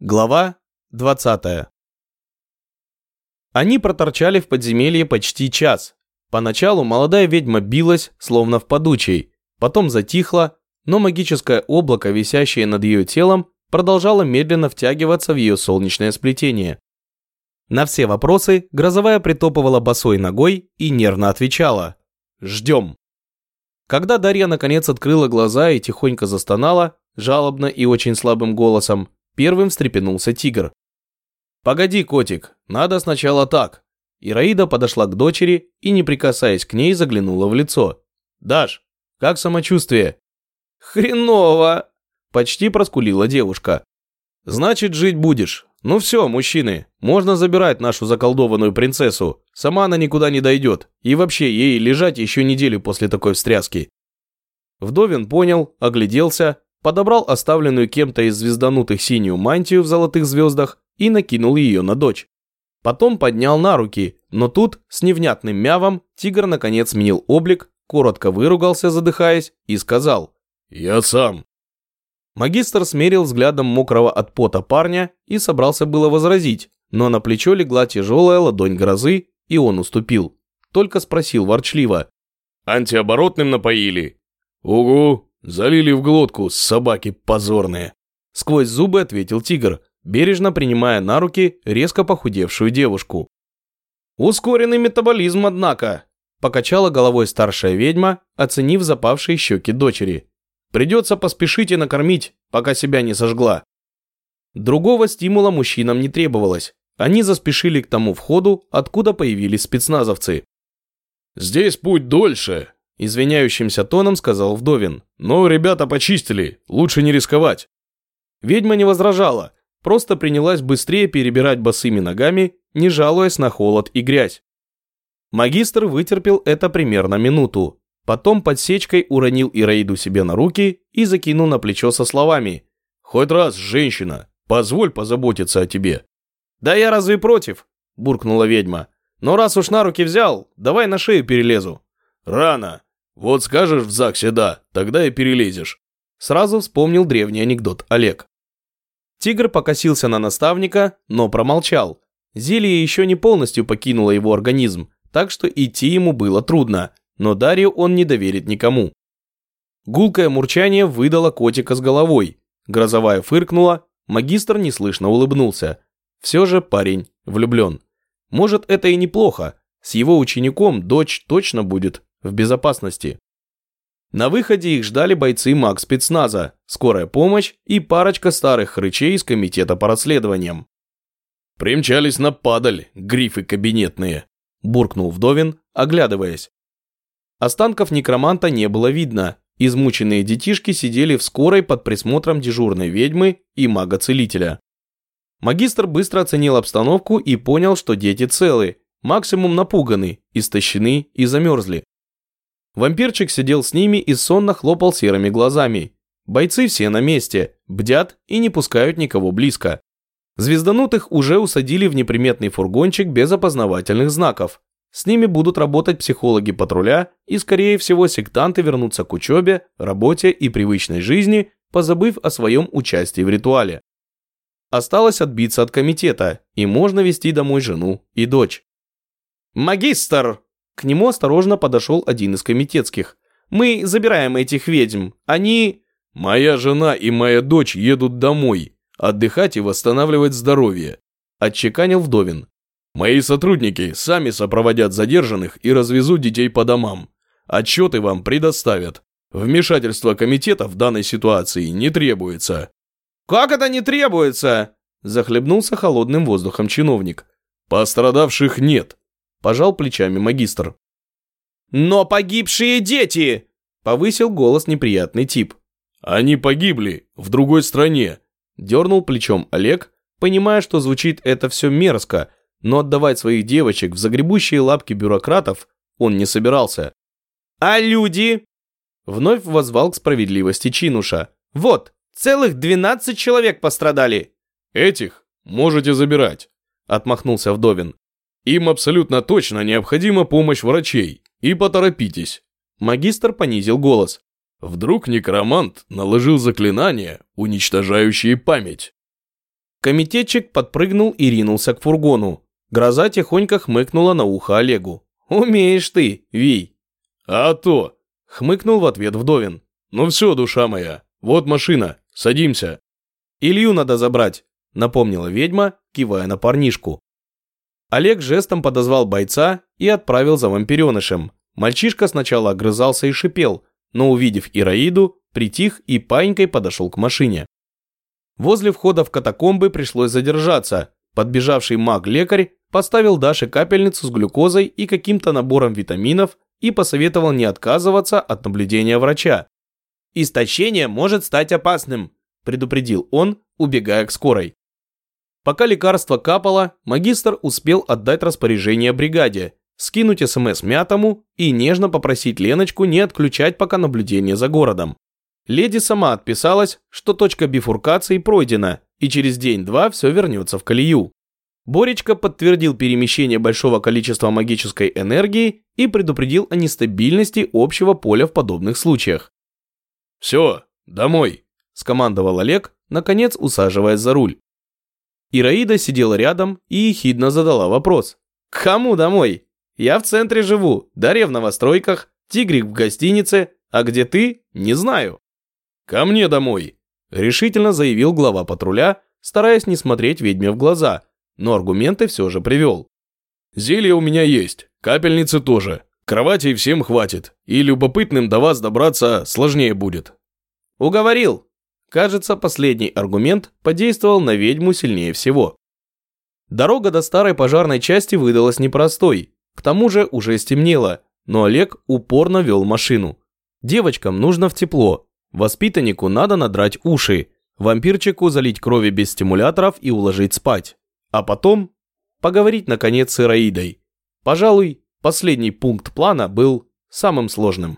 Глава 20. Они проторчали в подземелье почти час. Поначалу молодая ведьма билась, словно в подучей, потом затихла, но магическое облако, висящее над ее телом, продолжало медленно втягиваться в ее солнечное сплетение. На все вопросы грозовая притопывала босой ногой и нервно отвечала «Ждем». Когда Дарья наконец открыла глаза и тихонько застонала, жалобно и очень слабым голосом, Первым встрепенулся тигр. «Погоди, котик, надо сначала так». Ираида подошла к дочери и, не прикасаясь к ней, заглянула в лицо. «Даш, как самочувствие?» «Хреново!» – почти проскулила девушка. «Значит, жить будешь. Ну все, мужчины, можно забирать нашу заколдованную принцессу. Сама она никуда не дойдет. И вообще, ей лежать еще неделю после такой встряски». Вдовин понял, огляделся, подобрал оставленную кем-то из звезданутых синюю мантию в золотых звездах и накинул ее на дочь. Потом поднял на руки, но тут, с невнятным мявом, тигр наконец сменил облик, коротко выругался, задыхаясь, и сказал «Я сам». Магистр смерил взглядом мокрого от пота парня и собрался было возразить, но на плечо легла тяжелая ладонь грозы, и он уступил. Только спросил ворчливо. «Антиоборотным напоили?» «Угу, Залили в глотку, собаки позорные. Сквозь зубы ответил тигр, бережно принимая на руки резко похудевшую девушку. Ускоренный метаболизм, однако. Покачала головой старшая ведьма, оценив запавшие щеки дочери. Придется поспешить и накормить, пока себя не сожгла. Другого стимула мужчинам не требовалось. Они заспешили к тому входу, откуда появились спецназовцы. «Здесь путь дольше», Извиняющимся тоном сказал Вдовин. «Но ребята почистили, лучше не рисковать». Ведьма не возражала, просто принялась быстрее перебирать босыми ногами, не жалуясь на холод и грязь. Магистр вытерпел это примерно минуту. Потом подсечкой уронил Ираиду себе на руки и закинул на плечо со словами «Хоть раз, женщина, позволь позаботиться о тебе». «Да я разве против?» – буркнула ведьма. «Но раз уж на руки взял, давай на шею перелезу». «Рано. Вот скажешь в ЗАГСе «да», тогда и перелезешь. Сразу вспомнил древний анекдот Олег. Тигр покосился на наставника, но промолчал. Зелье еще не полностью покинуло его организм, так что идти ему было трудно, но Дарью он не доверит никому. Гулкое мурчание выдало котика с головой. Грозовая фыркнула, магистр неслышно улыбнулся. Все же парень влюблен. Может, это и неплохо. С его учеником дочь точно будет в безопасности. На выходе их ждали бойцы маг спецназа, скорая помощь и парочка старых хрычей из комитета по расследованиям. «Примчались на падаль, грифы кабинетные», – буркнул Вдовин, оглядываясь. Останков некроманта не было видно, измученные детишки сидели в скорой под присмотром дежурной ведьмы и мага-целителя. Магистр быстро оценил обстановку и понял, что дети целы, максимум напуганы, истощены и замерзли. Вампирчик сидел с ними и сонно хлопал серыми глазами. Бойцы все на месте, бдят и не пускают никого близко. Звезданутых уже усадили в неприметный фургончик без опознавательных знаков. С ними будут работать психологи патруля, и, скорее всего, сектанты вернутся к учебе, работе и привычной жизни, позабыв о своем участии в ритуале. Осталось отбиться от комитета, и можно вести домой жену и дочь. «Магистр!» К нему осторожно подошел один из комитетских. «Мы забираем этих ведьм. Они...» «Моя жена и моя дочь едут домой. Отдыхать и восстанавливать здоровье», – отчеканил Вдовин. «Мои сотрудники сами сопроводят задержанных и развезут детей по домам. Отчеты вам предоставят. Вмешательство комитета в данной ситуации не требуется». «Как это не требуется?» – захлебнулся холодным воздухом чиновник. «Пострадавших нет. Пожал плечами магистр. «Но погибшие дети!» Повысил голос неприятный тип. «Они погибли в другой стране!» Дернул плечом Олег, понимая, что звучит это все мерзко, но отдавать своих девочек в загребущие лапки бюрократов он не собирался. «А люди?» Вновь возвал к справедливости Чинуша. «Вот, целых двенадцать человек пострадали!» «Этих можете забирать», — отмахнулся Вдовин. Им абсолютно точно необходима помощь врачей. И поторопитесь. Магистр понизил голос. Вдруг некромант наложил заклинание, уничтожающее память. Комитетчик подпрыгнул и ринулся к фургону. Гроза тихонько хмыкнула на ухо Олегу. «Умеешь ты, Вий!» «А то!» — хмыкнул в ответ Вдовин. «Ну все, душа моя, вот машина, садимся». «Илью надо забрать», — напомнила ведьма, кивая на парнишку. Олег жестом подозвал бойца и отправил за вампиренышем. Мальчишка сначала огрызался и шипел, но увидев Ираиду, притих и паинькой подошел к машине. Возле входа в катакомбы пришлось задержаться. Подбежавший маг-лекарь поставил Даше капельницу с глюкозой и каким-то набором витаминов и посоветовал не отказываться от наблюдения врача. «Истощение может стать опасным», – предупредил он, убегая к скорой. Пока лекарство капало, магистр успел отдать распоряжение бригаде, скинуть СМС Мятому и нежно попросить Леночку не отключать пока наблюдение за городом. Леди сама отписалась, что точка бифуркации пройдена, и через день-два все вернется в колею. Боречка подтвердил перемещение большого количества магической энергии и предупредил о нестабильности общего поля в подобных случаях. «Все, домой», – скомандовал Олег, наконец усаживаясь за руль. Ираида сидела рядом и ехидно задала вопрос. «К кому домой? Я в центре живу, Дарья в новостройках, Тигрик в гостинице, а где ты, не знаю». «Ко мне домой», – решительно заявил глава патруля, стараясь не смотреть ведьме в глаза, но аргументы все же привел. «Зелье у меня есть, капельницы тоже, кроватей всем хватит, и любопытным до вас добраться сложнее будет». «Уговорил», Кажется, последний аргумент подействовал на ведьму сильнее всего. Дорога до старой пожарной части выдалась непростой. К тому же уже стемнело, но Олег упорно вел машину. Девочкам нужно в тепло, воспитаннику надо надрать уши, вампирчику залить крови без стимуляторов и уложить спать. А потом поговорить наконец с Ираидой. Пожалуй, последний пункт плана был самым сложным.